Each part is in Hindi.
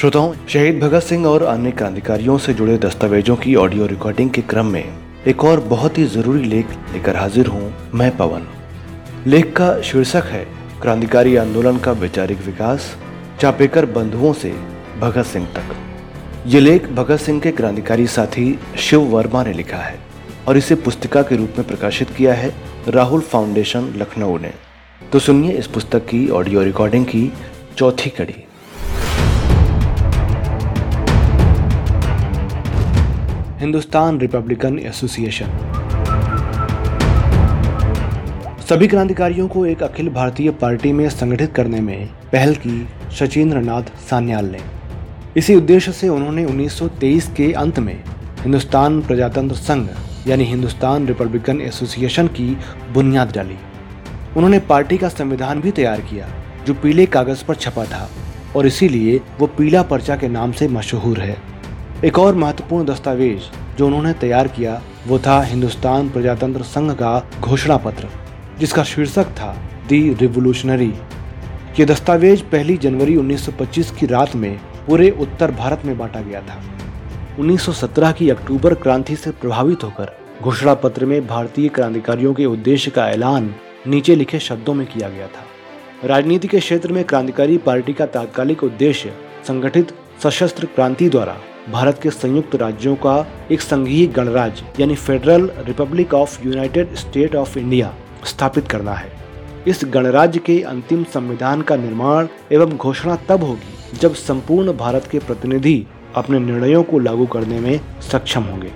श्रोताओं, शहीद भगत सिंह और अन्य क्रांतिकारियों से जुड़े दस्तावेजों की ऑडियो रिकॉर्डिंग के क्रम में एक और बहुत ही ज़रूरी लेख लेकर हाजिर हूँ मैं पवन। लेख का शीर्षक है, क्रांतिकारी आंदोलन का वैचारिक विकास, चापेकर बंधुओं से भगत सिंह तक। ये लेख भगत सिंह के क्रांतिकारी साथी शिव वर्मा ने लिखा है और इसे पुस्तिका के रूप में प्रकाशित किया है राहुल फाउंडेशन लखनऊ ने। तो सुनिए इस पुस्तक की ऑडियो रिकॉर्डिंग की चौथी कड़ी। Hindustan republican association. सभी क्रांतिकारियों को एक अखिल भारतीय पार्टी में संगठित करने में पहल की सचिंद्र नाथ सान्याल ने। इसी उद्देश्य से उन्होंने 1923 के अंत में हिंदुस्तान प्रजातंत्र संघ, यानी हिंदुस्तान रिपब्लिकन एसोसिएशन की बुनियाद डाली। उन्होंने पार्टी का संविधान भी तैयार किया, जो पीले कागज़ पर छपा था, और इसीलिए वो पीला पर्चा के नाम से मशहूर है। एक और महत्वपूर्ण दस्तावेज़ जो उन्होंने तैयार किया, वो था हिंदुस्तान प्रजातंत्र संघ का घोषणा पत्र जिसका शीर्षक था दी रिवोल्यूशनरी। ये दस्तावेज़ पहली जनवरी 1925 की रात में पूरे उत्तर भारत में बांटा गया था। 1917 की अक्टूबर क्रांति से प्रभावित होकर घोषणा पत्र में भारतीय क्रांतिकारियों के उद्देश्य का ऐलान नीचे लिखे शब्दों में किया गया था। राजनीति के क्षेत्र में क्रांतिकारी पार्टी का तात्कालिक उद्देश्य संगठित सशस्त्र क्रांति द्वारा भारत के संयुक्त राज्यों का एक संघीय गणराज्य, यानी federal republic of united state of India स्थापित करना है। इस गणराज्य के अंतिम संविधान का निर्माण एवं घोषणा तब होगी जब संपूर्ण भारत के प्रतिनिधि अपने निर्णयों को लागू करने में सक्षम होंगे।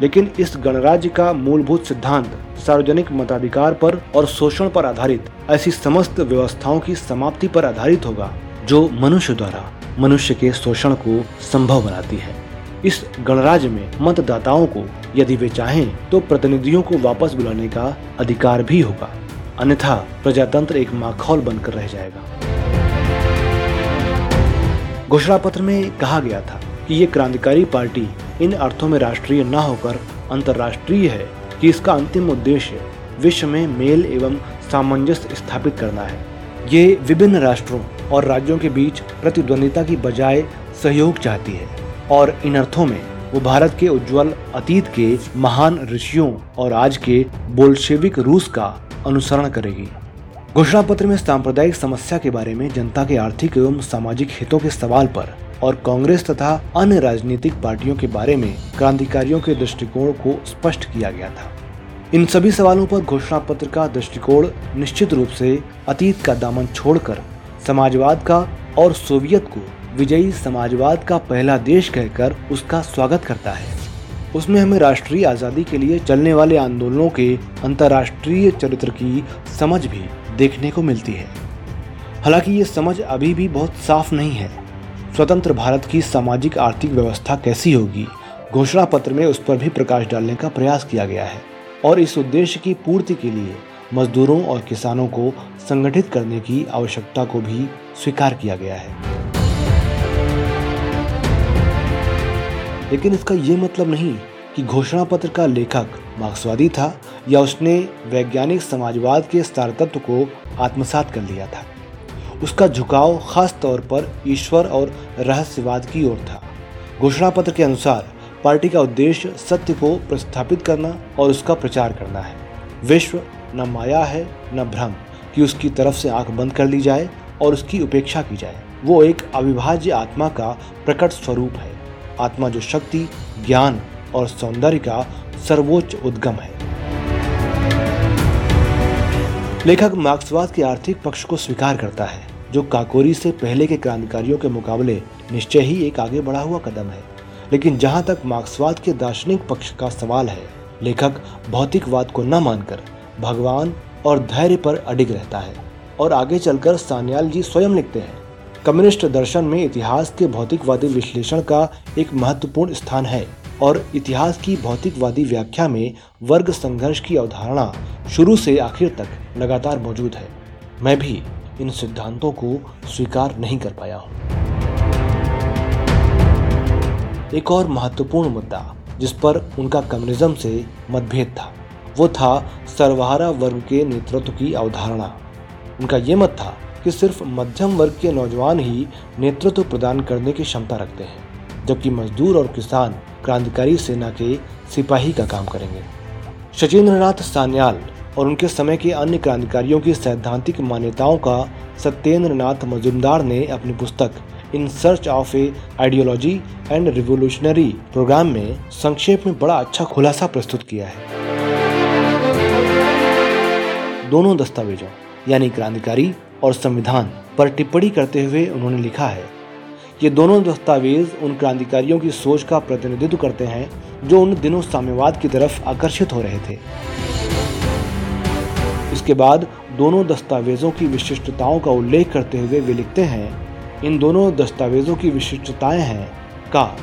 लेकिन इस गणराज्य का मूलभूत सिद्धांत, सार्वजनिक मताधिकार पर और शोषण पर आधारित ऐसी समस्त व्यवस्थाओं की समाप्ति पर आधारित होगा, जो मनुष्य द्वारा मनुष्य के शोषण को संभव बनाती है। इस गणराज्य में मतदाताओं को यदि वे चाहें तो प्रतिनिधियों को वापस बुलाने का अधिकार भी होगा। अन्यथा प्रजातंत्र एक माखौल बनकर रह जाएगा। घोषणा पत्र में कहा गया था कि ये क्रांतिकारी पार्टी इन अर्थों में राष्ट्रीय न होकर अंतर्राष्ट्रीय है कि इसका अंतिम उद्देश्य विश्व में मेल एवं सामंजस्य स्थापित करना है। ये विभिन्न राष्ट्रों और राज्यों के बीच प्रतिद्वंदिता की बजाय सहयोग चाहती है और इन अर्थों में वो भारत के उज्जवल अतीत के महान ऋषियों और आज के बोल्शेविक रूस का अनुसरण करेगी। घोषणा पत्र में सांप्रदायिक समस्या के बारे में जनता के आर्थिक एवं सामाजिक हितों के सवाल पर और कांग्रेस तथा अन्य राजनीतिक पार्टियों के बारे में क्रांतिकारियों के दृष्टिकोण को स्पष्ट किया गया था। इन सभी सवालों पर घोषणा पत्र का दृष्टिकोण निश्चित रूप से अतीत का दामन छोड़कर समाजवाद का और सोवियत को विजयी समाजवाद का पहला देश कहकर उसका स्वागत करता है। उसमें हमें राष्ट्रीय आज़ादी के लिए चलने वाले आंदोलनों के अंतर्राष्ट्रीय चरित्र की समझ भी देखने को मिलती है। हालाँकि ये समझ अभी भी बहुत साफ़ नहीं है। स्वतंत्र भारत की सामाजिक आर्थिक व्यवस्था कैसी होगी? घोषणा पत्र में उस पर भी प्रकाश डालने का प्रयास किया गया है। और इस उद्देश्य की पूर्ति के लिए मजदूरों और किसानों को संगठित करने की आवश्यकता को भी स्वीकार किया गया है। लेकिन इसका ये मतलब नहीं कि घोषणा पत्र का लेखक मार्क्सवादी था या उसने वैज्ञानिक समाजवाद के तत्व को आत्मसात कर लिया था। उसका झुकाव खास तौर पर ईश्वर और रहस्यवाद की ओर था। घोषणा पत्र के अनुसार पार्टी का उद्देश्य सत्य को प्रस्थापित करना और उसका प्रचार करना है। विश्व न माया है, न भ्रम, कि उसकी तरफ़ से आँख बंद कर ली जाए और उसकी उपेक्षा की जाए। वो एक अविभाज्य आत्मा का प्रकट स्वरूप है। आत्मा जो शक्ति, ज्ञान और सौंदर्य का सर्वोच्च उद्गम है। लेखक मार्क्सवाद के आर्थिक पक्ष को स्वीकार करता है, जो काकोरी से पहले के क्रांतिकारियों के मुकाबले निश्चय ही एक आगे बढ़ा हुआ कदम है। लेकिन जहाँ तक मार्क्सवाद के दार्शनिक पक्ष का सवाल है, लेखक भौतिकवाद को न मानकर भगवान और धैर्य पर अडिग रहता है। और आगे चलकर सान्याल जी स्वयं लिखते हैं। कम्युनिस्ट दर्शन में इतिहास के भौतिकवादी विश्लेषण का एक महत्वपूर्ण स्थान है और इतिहास की भौतिकवादी व्याख्या में वर्ग संघर्ष की अवधारणा शुरू से आखिर तक लगातार मौजूद है। मैं भी इन सिद्धांतों को स्वीकार नहीं कर पाया हूँ। एक और महत्वपूर्ण मुद्दा, जिस पर उनका कम्युनिज्म से मतभेद था, वो था सर्वहारा वर्ग के नेतृत्व की अवधारणा। उनका ये मत था कि सिर्फ़ मध्यम वर्ग के नौजवान ही नेतृत्व प्रदान करने की क्षमता रखते हैं, जबकि मजदूर और किसान क्रांतिकारी सेना के सिपाही का काम करेंगे। शचीन्द्र नाथ सान्याल और उनके समय के अन्य क्रांतिकारियों की सैद्धांतिक मान्यताओं का सत्येंद्र नाथ मजुमदार ने अपनी पुस्तक in search of a ideology and revolutionary programme में संक्षेप में बड़ा अच्छा खुलासा प्रस्तुत किया है। दोनों दस्तावेजों, यानी क्रांतिकारी और संविधान, पर टिप्पणी करते हुए उन्होंने लिखा है, ये दोनों दस्तावेज़ उन क्रांतिकारियों की सोच का प्रतिनिधित्व करते हैं, जो उन दिनों साम्यवाद की तरफ़ आकर्षित हो रहे थे। इसके बाद दोनों दस्तावेजों की विशिष्टताओं का उल्लेख करते हुए वे लिखते हैं इन दोनों दस्तावेजों की विशिष्टताएँ हैं का,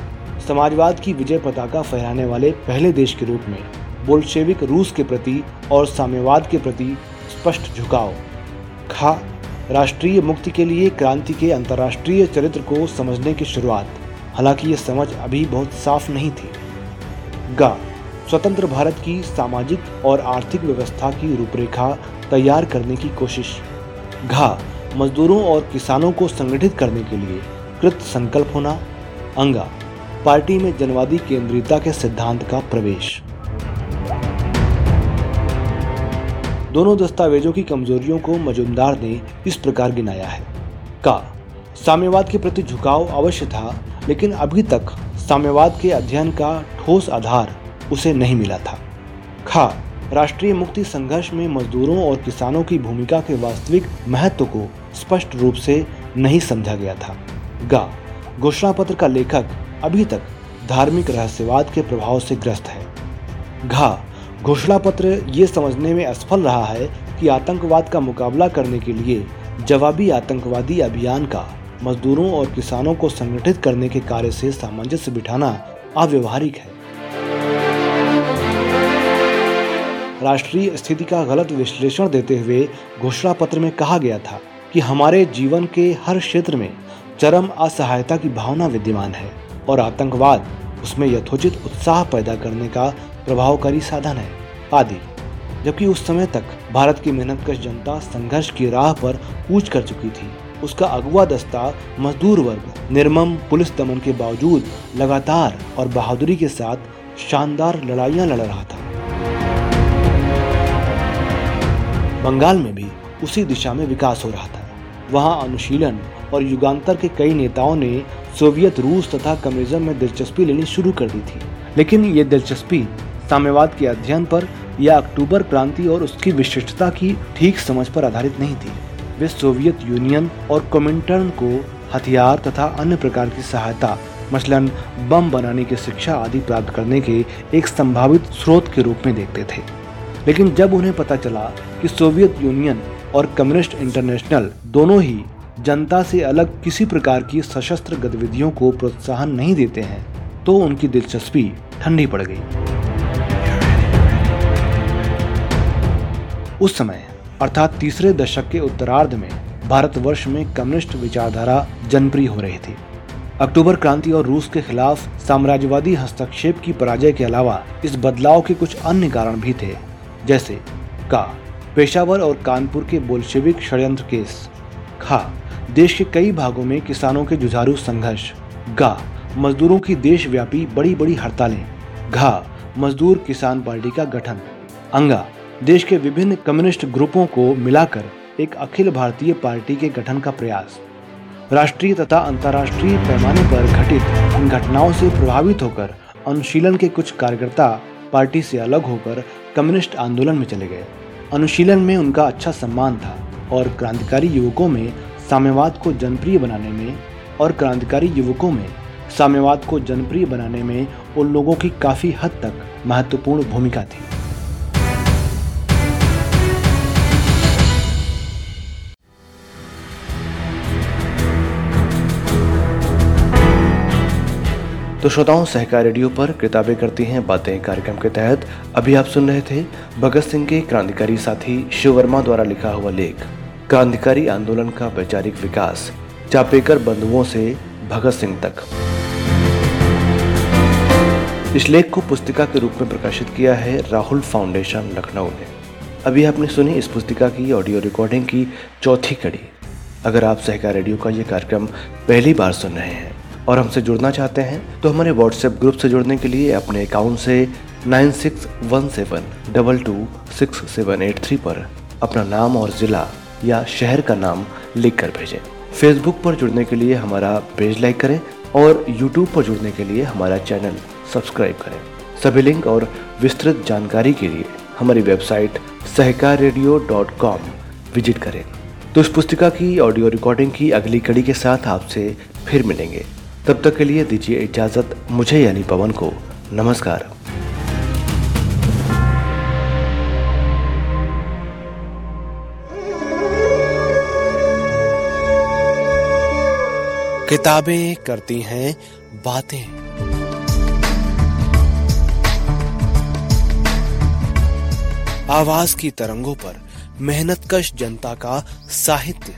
समाजवाद की विजय पताका फहराने वाले पहले देश के रूप में, बोल्शेविक रूस के प्रति और साम्यवाद के प्रति स्पष्ट झुकाव, खा, राष्ट्रीय मुक्ति के लिए क्रांति के अंतर्राष्ट्रीय चरित्र को समझने की शुरुआत, हालाँकि ये समझ अभी बहुत साफ़ नहीं थी, गा, स्वतंत्र भारत की सामाजिक और आर्थिक व्यवस्था की रूपरेखा तैयार करने की कोशिश, घा मजदूरों और किसानों को संगठित करने के लिए कृत संकल्प होना, अंगा, पार्टी में जनवादी केंद्रीयता के सिद्धांत का प्रवेश। दोनों दस्तावेजों की कमजोरियों को मजुमदार ने इस प्रकार गिनाया है। का, साम्यवाद के प्रति झुकाव अवश्य था, लेकिन अभी तक साम्यवाद के अध्ययन का ठोस आधार उसे नहीं मिला था। खा, राष्ट्रीय मुक्ति संघर्ष में मजदूरों और किसानों की भूमिका के वास्तविक महत्व को स्पष्ट रूप से नहीं समझा गया था। गा घोषणा पत्र का लेखक अभी तक धार्मिक रहस्यवाद के प्रभाव से ग्रस्त है। घा घोषणा पत्र ये समझने में असफल रहा है कि आतंकवाद का मुकाबला करने के लिए जवाबी आतंकवादी अभियान का मजदूरों और किसानों को संगठित करने के कार्य से सामंजस्य बिठाना अव्यवहारिक है। राष्ट्रीय स्थिति का गलत विश्लेषण देते हुए घोषणा पत्र में कहा गया था कि हमारे जीवन के हर क्षेत्र में चरम असहायता की भावना विद्यमान है और आतंकवाद उसमें यथोचित उत्साह पैदा करने का प्रभावकारी साधन है। आदि। जबकि उस समय तक भारत की मेहनतकश जनता संघर्ष की राह पर कूच कर चुकी थी। उसका अगुआ दस्ता मजदूर वर्ग, निर्मम पुलिस दमन के बावजूद लगातार और बहादुरी के साथ शानदार लड़ाइयाँ लड़ रहा था। बंगाल में भी उसी दिशा में विकास हो रहा था। वहाँ अनुशीलन और युगांतर के कई नेताओं ने सोवियत रूस तथा कम्युनिज्म में दिलचस्पी लेनी शुरू कर दी थी। लेकिन ये दिलचस्पी साम्यवाद के अध्ययन पर या अक्टूबर क्रांति और उसकी विशिष्टता की ठीक समझ पर आधारित नहीं थी। वे सोवियत यूनियन और कॉमिंटर्न को हथियार तथा अन्य प्रकार की सहायता, मसलन बम बनाने की शिक्षा आदि प्राप्त करने के एक संभावित स्रोत के रूप में देखते थे। लेकिन जब उन्हें पता चला कि सोवियत यूनियन और कम्युनिस्ट इंटरनेशनल दोनों ही जनता से अलग किसी प्रकार की सशस्त्र गतिविधियों को प्रोत्साहन नहीं देते हैं तो उनकी दिलचस्पी ठंडी पड़ गई। उस समय, अर्थात तीसरे दशक के उत्तरार्ध में, भारतवर्ष में कम्युनिस्ट विचारधारा जनप्रिय हो रही थी। अक्टूबर क्रांति और रूस के खिलाफ साम्राज्यवादी हस्तक्षेप की पराजय के अलावा इस बदलाव के कुछ अन्य कारण भी थे, जैसे का पेशावर और कानपुर के बोल्शेविक षड्यंत्र केस। खा, देश के कई भागों में किसानों के जुझारू संघर्ष। गा, मजदूरों की देशव्यापी बड़ी बड़ी हड़तालें। घा, मजदूर किसान पार्टी का गठन। अंगा, देश के विभिन्न कम्युनिस्ट ग्रुपों को मिलाकर एक अखिल भारतीय पार्टी के गठन का प्रयास। राष्ट्रीय तथा अंतर्राष्ट्रीय पैमाने पर घटित इन घटनाओं से प्रभावित होकर अनुशीलन के कुछ कार्यकर्ता पार्टी से अलग होकर कम्युनिस्ट आंदोलन में चले गए। अनुशीलन में उनका अच्छा सम्मान था और क्रांतिकारी युवकों में साम्यवाद को जनप्रिय बनाने में और क्रांतिकारी युवकों में साम्यवाद को जनप्रिय बनाने में उन लोगों की काफ़ी हद तक महत्वपूर्ण भूमिका थी। तो श्रोताओं, सहकार रेडियो पर किताबें करती हैं बातें कार्यक्रम के तहत। अभी आप सुन रहे थे भगत सिंह के क्रांतिकारी साथी शिव वर्मा द्वारा लिखा हुआ लेख, क्रांतिकारी आंदोलन का वैचारिक विकास, चापेकर बंधुओं से भगत सिंह तक। इस लेख को पुस्तिका के रूप में प्रकाशित किया है राहुल फाउंडेशन, लखनऊ ने। अभी आपने सुनी इस पुस्तिका की ऑडियो रिकॉर्डिंग की चौथी कड़ी। अगर आप सहकार रेडियो का ये कार्यक्रम पहली बार सुन रहे हैं और हमसे जुड़ना चाहते हैं तो हमारे व्हाट्सएप ग्रुप से जुड़ने के लिए अपने अकाउंट से nine six one seven double two six seven eight three पर अपना नाम और ज़िला या शहर का नाम लिख कर भेजें। फेसबुक पर जुड़ने के लिए हमारा पेज लाइक करें और यूट्यूब पर जुड़ने के लिए हमारा चैनल सब्सक्राइब करें। सभी लिंक और विस्तृत जानकारी के लिए हमारी website Sahakar radio dot com visit करें। तो इस पुस्तिका की ऑडियो रिकॉर्डिंग की अगली कड़ी के साथ आपसे फिर मिलेंगे। तब तक के लिए दीजिए इजाज़त मुझे यानी पवन को। नमस्कार। किताबें करती हैं, बातें। आवाज़ की तरंगों पर मेहनतकश जनता का साहित्य।